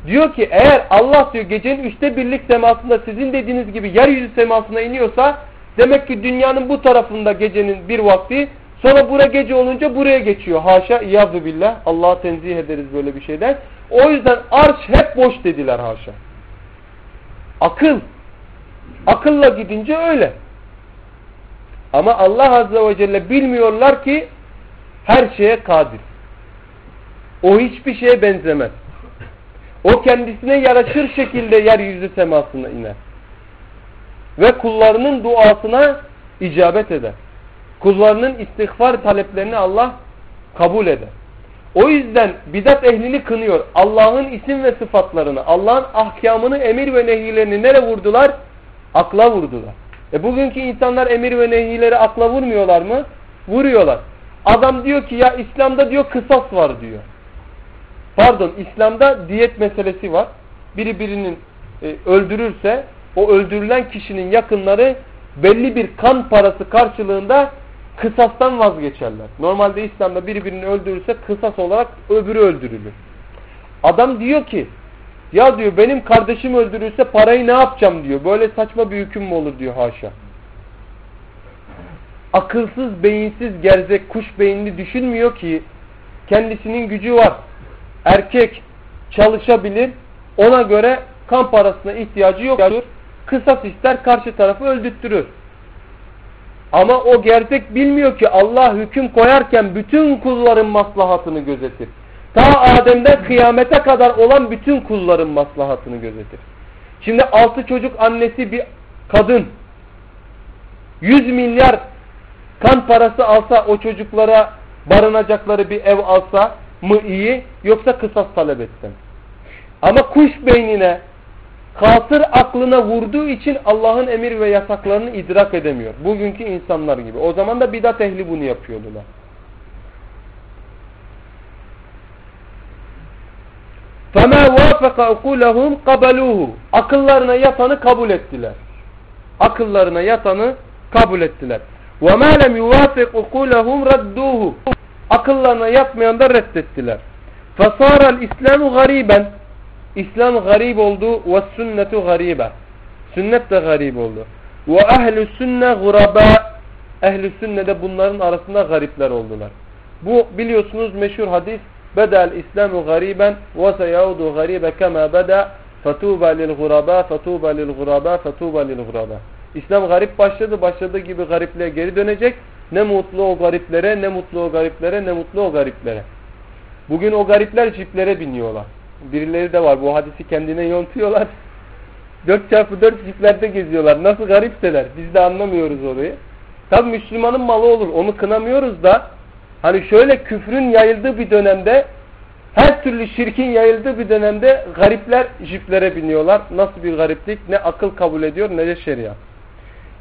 Diyor ki eğer Allah diyor gecenin üçte birlik semasında sizin dediğiniz gibi yeryüzü semasına iniyorsa demek ki dünyanın bu tarafında gecenin bir vakti sonra bura gece olunca buraya geçiyor. Haşa iyazü billah. Allah'a tenzih ederiz böyle bir şeyden. O yüzden arş hep boş dediler haşa. Akıl. Akılla gidince öyle. Ama Allah Azze ve Celle bilmiyorlar ki her şeye kadir. O hiçbir şeye benzemez. O kendisine yaraşır şekilde yeryüzü semasına iner. Ve kullarının duasına icabet eder. Kullarının istiğfar taleplerini Allah kabul eder. O yüzden bidat ehlini kınıyor. Allah'ın isim ve sıfatlarını, Allah'ın ahkamını, emir ve nehilerini nere vurdular? Akla vurdular. E bugünkü insanlar emir ve nehileri akla vurmuyorlar mı? Vuruyorlar. Adam diyor ki ya İslam'da diyor kısas var diyor. Pardon İslam'da diyet meselesi var. Biri birinin e, öldürürse o öldürülen kişinin yakınları belli bir kan parası karşılığında kısastan vazgeçerler. Normalde İslam'da biri birini öldürürse kısas olarak öbürü öldürülür. Adam diyor ki ya diyor benim kardeşim öldürürse parayı ne yapacağım diyor. Böyle saçma bir hüküm mü olur diyor haşa. Akılsız, beyinsiz, gerzek, kuş beyinli düşünmüyor ki kendisinin gücü var. Erkek çalışabilir. Ona göre kan parasına ihtiyacı yoktur. Kısas ister karşı tarafı öldürtürür. Ama o gerçek bilmiyor ki Allah hüküm koyarken bütün kulların maslahatını gözetir. Ta Adem'den kıyamete kadar olan bütün kulların maslahatını gözetir. Şimdi altı çocuk annesi bir kadın 100 milyar kan parası alsa o çocuklara barınacakları bir ev alsa mı iyi yoksa kısas talep etsem. Ama kuş beynine kasır aklına vurduğu için Allah'ın emir ve yasaklarını idrak edemiyor. Bugünkü insanlar gibi. O zaman da bidat ehli bunu yapıyordular. فَمَا وَافَقَ اُقُولَهُمْ قَبَلُوهُ Akıllarına yatanı kabul ettiler. Akıllarına yatanı kabul ettiler. وَمَا لَمْ يُوَافِقْ اُقُولَهُمْ رَدُّوهُ Akıllarına yatmayan da reddettiler. فَصَارَ الْاِسْلَامُ غَرِيبًا İslam garip oldu ve sünnetu garibe. Sünnet de garip oldu. Ve ehlü sünne guraba. Ehlü sünne de bunların arasında garipler oldular. Bu biliyorsunuz meşhur hadis Bedel İslamu gariben ve seyaudu garibe kema beda fetuba lil guraba fetuba lil guraba fetuba lil guraba. İslam garip başladı. Başladığı gibi garipliğe geri dönecek. Ne mutlu o gariplere, ne mutlu o gariplere, ne mutlu o gariplere. Bugün o garipler ciplere biniyorlar. Birileri de var. Bu hadisi kendine yontuyorlar. 4 çarpı 4 ciplerde geziyorlar. Nasıl garipseler. Biz de anlamıyoruz orayı. Tabi Müslümanın malı olur. Onu kınamıyoruz da Hani şöyle küfrün yayıldığı bir dönemde her türlü şirkin yayıldığı bir dönemde garipler jiplere biniyorlar. Nasıl bir gariplik? Ne akıl kabul ediyor ne de şeriat.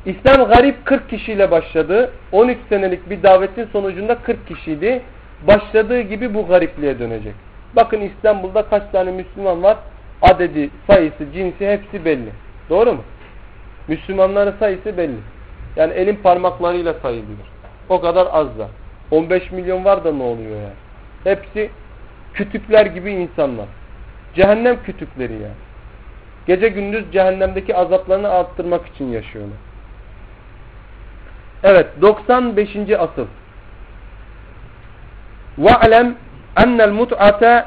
İslam garip 40 kişiyle başladı. 13 senelik bir davetin sonucunda 40 kişiydi. başladığı gibi bu garipliğe dönecek. Bakın İstanbul'da kaç tane Müslüman var? Adedi, sayısı, cinsi hepsi belli. Doğru mu? Müslümanların sayısı belli. Yani elin parmaklarıyla sayılıyor. O kadar az da. 15 milyon var da ne oluyor yani? Hepsi kütükler gibi insanlar. Cehennem kütükleri yani. Gece gündüz cehennemdeki azaplarını arttırmak için yaşıyorlar. Evet 95. asıl. وَعْلَمْ ennel mut'ate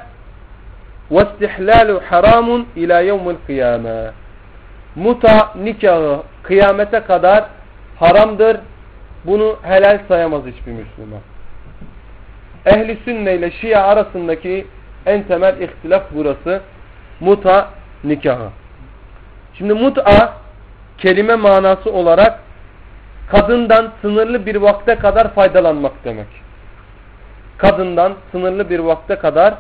ve istihlalu haramun ila yevmil kıyame. Muta nikahı kıyamete kadar haramdır. Bunu helal sayamaz hiçbir Müslüman. Ehli sünne ile Şia arasındaki en temel ihtilaf burası. Muta nikahı. Şimdi mut'a kelime manası olarak kadından sınırlı bir vakte kadar faydalanmak demek. Kadından sınırlı bir vakte kadar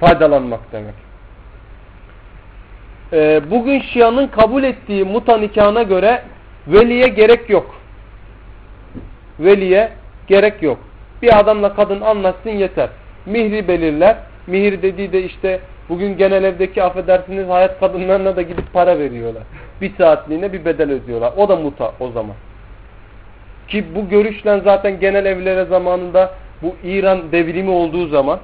faydalanmak demek. Ee, bugün Şia'nın kabul ettiği muta nikahına göre veliye gerek yok. Veliye gerek yok. Bir adamla kadın anlatsın yeter. Mihri belirler. Mihir dediği de işte bugün genel evdeki affedersiniz hayat kadınlarına da gidip para veriyorlar. Bir saatliğine bir bedel ödüyorlar. O da muta o zaman. Ki bu görüşle zaten genel evlere zamanında bu İran devrimi olduğu zaman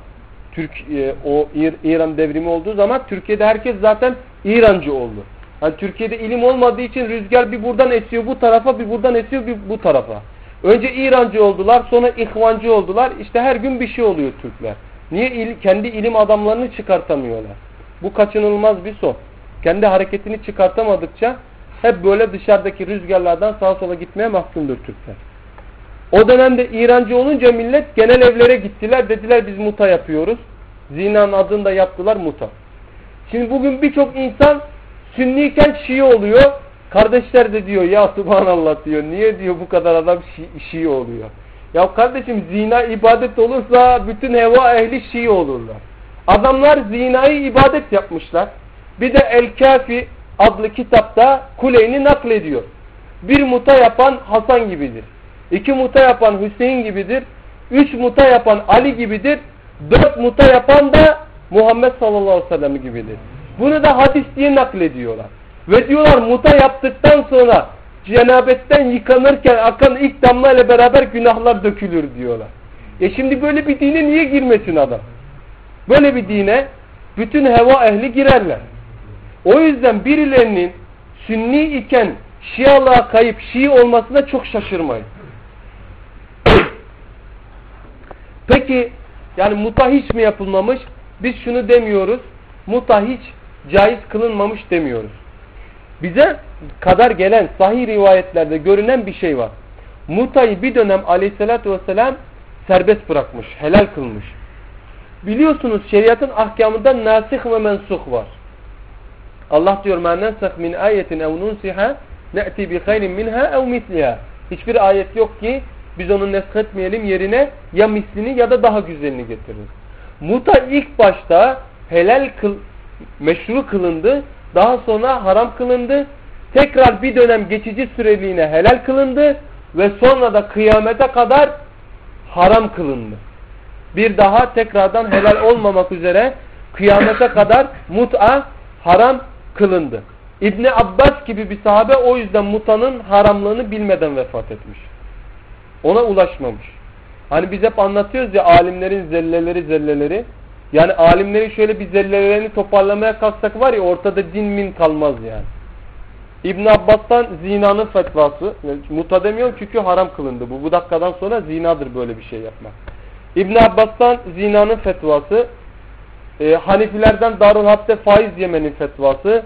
Türk e, o İran devrimi olduğu zaman Türkiye'de herkes zaten İrancı oldu. Yani Türkiye'de ilim olmadığı için rüzgar bir buradan esiyor bu tarafa bir buradan esiyor bir bu tarafa. Önce İrancı oldular sonra İhvancı oldular. İşte her gün bir şey oluyor Türkler. Niye il, kendi ilim adamlarını çıkartamıyorlar? Bu kaçınılmaz bir son. Kendi hareketini çıkartamadıkça hep böyle dışarıdaki rüzgarlardan sağa sola gitmeye mahkumdur Türkler. O dönemde İrancı olunca millet genel evlere gittiler. Dediler biz muta yapıyoruz. Zina'nın adını da yaptılar muta. Şimdi bugün birçok insan sünniyken Şii oluyor. Kardeşler de diyor ya subhanallah diyor. Niye diyor bu kadar adam Şii, Şii oluyor. Ya kardeşim zina ibadet olursa bütün heva ehli Şii olurlar. Adamlar zinayı ibadet yapmışlar. Bir de El-Kafi adlı kitapta Kuleyni naklediyor. Bir muta yapan Hasan gibidir. İki muta yapan Hüseyin gibidir. Üç muta yapan Ali gibidir. Dört muta yapan da Muhammed sallallahu aleyhi ve sellem gibidir. Bunu da hadis diye naklediyorlar. Ve diyorlar muta yaptıktan sonra cenabetten yıkanırken akan ilk damla ile beraber günahlar dökülür diyorlar. E şimdi böyle bir dine niye girmesin adam? Böyle bir dine bütün heva ehli girerler. O yüzden birilerinin sünni iken Şialığa kayıp Şii olmasına çok şaşırmayın. Peki yani muta hiç mi yapılmamış? Biz şunu demiyoruz. Muta hiç caiz kılınmamış demiyoruz. Bize kadar gelen sahih rivayetlerde görünen bir şey var. Mutayı bir dönem aleyhissalatü vesselam serbest bırakmış, helal kılmış. Biliyorsunuz şeriatın ahkamında nasih ve mensuh var. Allah diyor men nensah min ayetin ev nunsiha ne'ti bi hayrin minha ev. Hiçbir ayet yok ki biz onu nesketmeyelim yerine ya mislini ya da daha güzelini getiririz. Muta ilk başta helal kıl, meşru kılındı. Daha sonra haram kılındı. Tekrar bir dönem geçici süreliğine helal kılındı. Ve sonra da kıyamete kadar haram kılındı. Bir daha tekrardan helal olmamak üzere kıyamete kadar mut'a haram kılındı. İbni Abbas gibi bir sahabe o yüzden mutanın haramlığını bilmeden vefat etmiş. Ona ulaşmamış. Hani biz hep anlatıyoruz ya alimlerin zelleleri zelleleri. Yani alimlerin şöyle bir zellelerini toparlamaya kalksak var ya ortada din min kalmaz yani. İbn Abbas'tan zinanın fetvası. Muta demiyorum çünkü haram kılındı. Bu bu dakikadan sonra zinadır böyle bir şey yapmak. İbn Abbas'tan zinanın fetvası. E, Hanifilerden Darul Hapse faiz yemenin fetvası.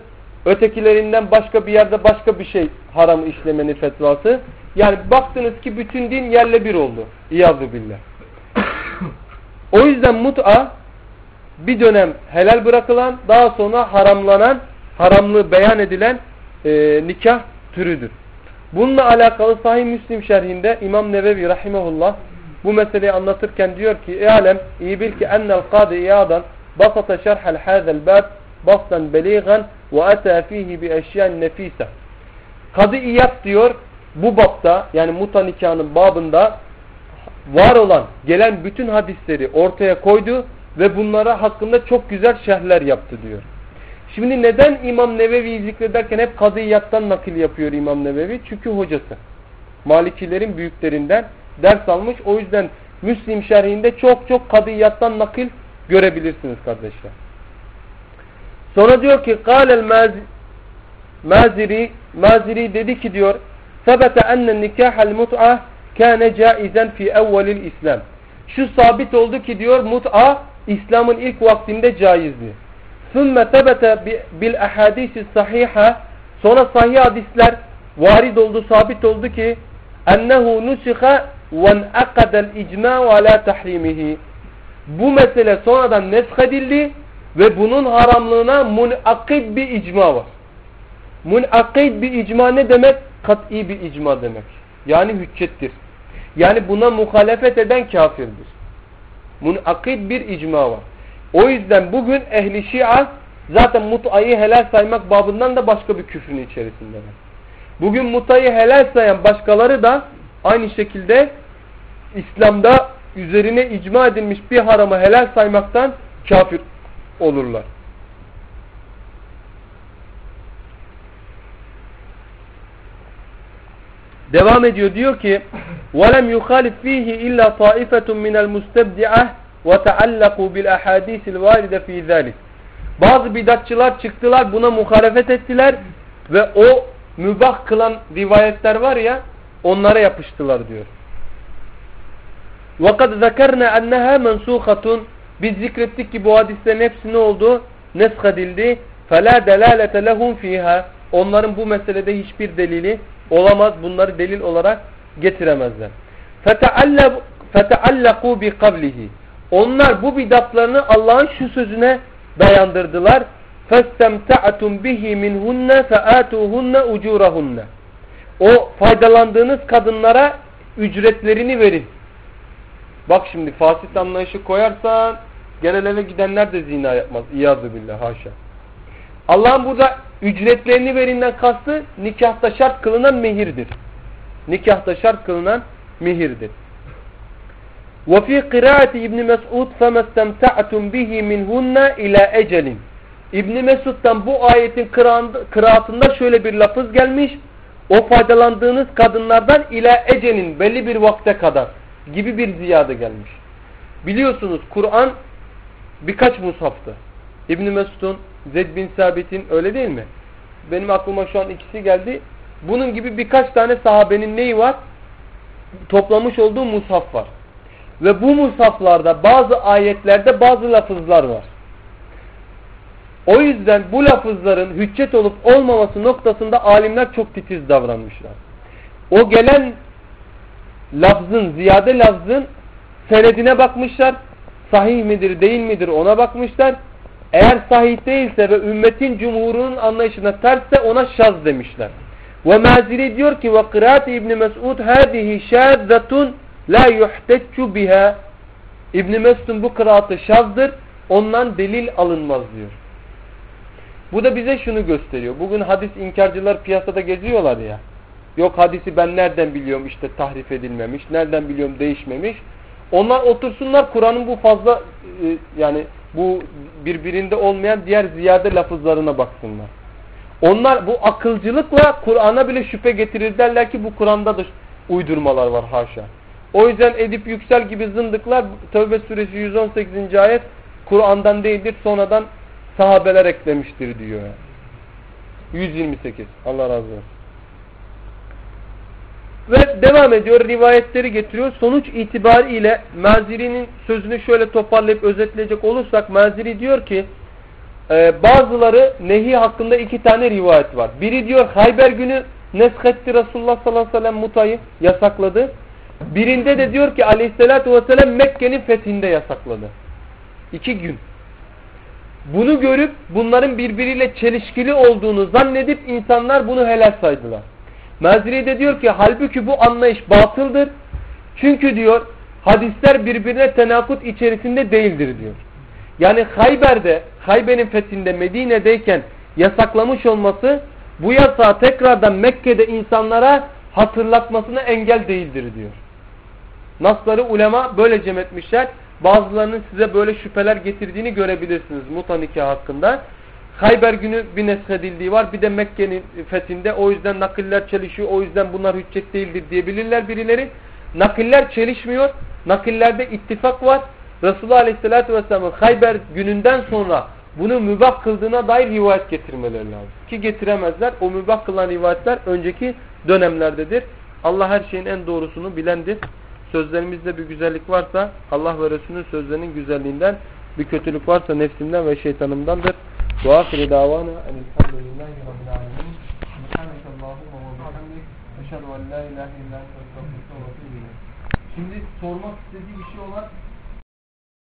Ötekilerinden başka bir yerde başka bir şey haram işlemenin fetvası. Yani baktınız ki bütün din yerle bir oldu. İyazü billah. o yüzden mut'a bir dönem helal bırakılan daha sonra haramlanan haramlığı beyan edilen e, nikah türüdür. Bununla alakalı Sahih Müslim şerhinde İmam Nevevi rahimehullah bu meseleyi anlatırken diyor ki Ey alem iyi bil ki ennel kâdi iyadan basata şerhel hâzel bâb bastan belîgan fîhî bi eşyan nefîse Kadı İyad diyor bu bapta yani muta nikahının babında var olan gelen bütün hadisleri ortaya koydu ve bunlara hakkında çok güzel şerhler yaptı diyor. Şimdi neden İmam Nevevi'yi zikrederken hep Kadıyat'tan nakil yapıyor İmam Nevevi? Çünkü hocası. Malikilerin büyüklerinden ders almış. O yüzden Müslim şerhinde çok çok Kadıyat'tan nakil görebilirsiniz kardeşler. Sonra diyor ki قال Maziri Maziri dedi ki diyor sebete enne nikahel mut'a kâne caizen fi evvelil İslam. Şu sabit oldu ki diyor mut'a İslam'ın ilk vaktinde caizdi. Sümme sebete bil ahadisi sahiha sonra sahih hadisler varid oldu sabit oldu ki ennehu nusiha ve akadel icma ala tahrimihi. Bu mesele sonradan neshedildi ve bunun haramlığına munakid bir icma var. Munakid bir icma ne demek? Kat'i bir icma demek. Yani hüccettir. Yani buna muhalefet eden kafirdir. Munakid bir icma var. O yüzden bugün ehli şia zaten mutayı helal saymak babından da başka bir küfrün içerisindeler. Bugün mutayı helal sayan başkaları da aynı şekilde İslam'da üzerine icma edilmiş bir haramı helal saymaktan kafir olurlar. Devam ediyor diyor ki وَلَمْ يُخَالِفْ ف۪يهِ اِلَّا طَائِفَةٌ مِنَ الْمُسْتَبْدِعَةِ وَتَعَلَّقُوا بِالْاَحَادِيسِ الْوَارِدَ ف۪ي ذَلِكِ Bazı bidatçılar çıktılar buna muhalefet ettiler ve o mübah kılan rivayetler var ya onlara yapıştılar diyor. وَقَدْ ذَكَرْنَا اَنَّهَا مَنْسُوخَةٌ Biz zikrettik ki bu hadislerin hepsi ne oldu? Nesk edildi. فَلَا دَلَالَةَ لَهُمْ ف۪يهَا Onların bu meselede hiçbir delili olamaz. Bunları delil olarak getiremezler. فَتَعَلَّقُوا بِقَبْلِهِ Onlar bu bidatlarını Allah'ın şu sözüne dayandırdılar. فَاسْتَمْتَعْتُمْ بِهِ مِنْهُنَّ فَآتُوهُنَّ اُجُورَهُنَّ O faydalandığınız kadınlara ücretlerini verin. Bak şimdi fasit anlayışı koyarsan genel eve gidenler de zina yapmaz. İyazı billah haşa. Allah'ın burada ücretlerini verinden kastı nikahta şart kılınan mehirdir. Nikahta şart kılınan mehirdir. وفي قراءة İbn Mesud فَمَسْتَمْتَعْتُمْ بِهِ مِنْهُنَّ ila ecelin. İbn Mesud'dan bu ayetin kıraatında şöyle bir lafız gelmiş. O faydalandığınız kadınlardan ila ecelin belli bir vakte kadar gibi bir ziyade gelmiş. Biliyorsunuz Kur'an birkaç mushaftı. İbn Mesud'un, Zeyd bin Sabit'in öyle değil mi? Benim aklıma şu an ikisi geldi. Bunun gibi birkaç tane sahabenin neyi var? Toplamış olduğu mushaf var. Ve bu musaflarda bazı ayetlerde bazı lafızlar var. O yüzden bu lafızların hüccet olup olmaması noktasında alimler çok titiz davranmışlar. O gelen lafzın, ziyade lafzın senedine bakmışlar. Sahih midir, değil midir ona bakmışlar. Eğer sahih değilse ve ümmetin cumhurunun anlayışına tersse ona şaz demişler. Ve Maziri diyor ki ve kıraat İbn Mesud hadihi şazzatun La yuhteccu biha İbn Mesud'un bu kıraatı şazdır. Ondan delil alınmaz diyor. Bu da bize şunu gösteriyor. Bugün hadis inkarcılar piyasada geziyorlar ya. Yok hadisi ben nereden biliyorum işte tahrif edilmemiş. Nereden biliyorum değişmemiş. Onlar otursunlar Kur'an'ın bu fazla e, yani bu birbirinde olmayan diğer ziyade lafızlarına baksınlar. Onlar bu akılcılıkla Kur'an'a bile şüphe getirir derler ki bu Kur'an'da da uydurmalar var haşa. O yüzden Edip Yüksel gibi zındıklar Tövbe suresi 118. ayet Kur'an'dan değildir sonradan sahabeler eklemiştir diyor. 128. Allah razı olsun. Ve devam ediyor rivayetleri getiriyor. Sonuç itibariyle Maziri'nin sözünü şöyle toparlayıp özetleyecek olursak Maziri diyor ki e, bazıları nehi hakkında iki tane rivayet var. Biri diyor Hayber günü neshetti Resulullah sallallahu aleyhi ve sellem mutayı yasakladı. Birinde de diyor ki aleyhissalatü vesselam Mekke'nin fethinde yasakladı. İki gün. Bunu görüp bunların birbiriyle çelişkili olduğunu zannedip insanlar bunu helal saydılar. Mezri de diyor ki halbuki bu anlayış batıldır. Çünkü diyor hadisler birbirine tenakut içerisinde değildir diyor. Yani Hayber'de, Hayber'in fethinde Medine'deyken yasaklamış olması bu yasağı tekrardan Mekke'de insanlara hatırlatmasına engel değildir diyor. Nasları ulema böyle cem etmişler. Bazılarının size böyle şüpheler getirdiğini görebilirsiniz muta hakkında. Hayber günü bir neshedildiği var. Bir de Mekke'nin fethinde o yüzden nakiller çelişiyor. O yüzden bunlar hüccet değildir diyebilirler birileri. Nakiller çelişmiyor. Nakillerde ittifak var. Resulullah Aleyhisselatü Vesselam'ın Hayber gününden sonra bunu mübah kıldığına dair rivayet getirmeleri lazım. Ki getiremezler. O mübah kılan rivayetler önceki dönemlerdedir. Allah her şeyin en doğrusunu bilendir. Sözlerimizde bir güzellik varsa Allah ve Resulünün sözlerinin güzelliğinden bir kötülük varsa nefsimden ve şeytanımdandır. Ve ahire davana enilhamdülillahi rabbil alemin. Subhaneke Allahumma ve bihamdik. Eşhedü en la ilahe illa ente estağfirullah ve. Şimdi sormak istediği bir şey olan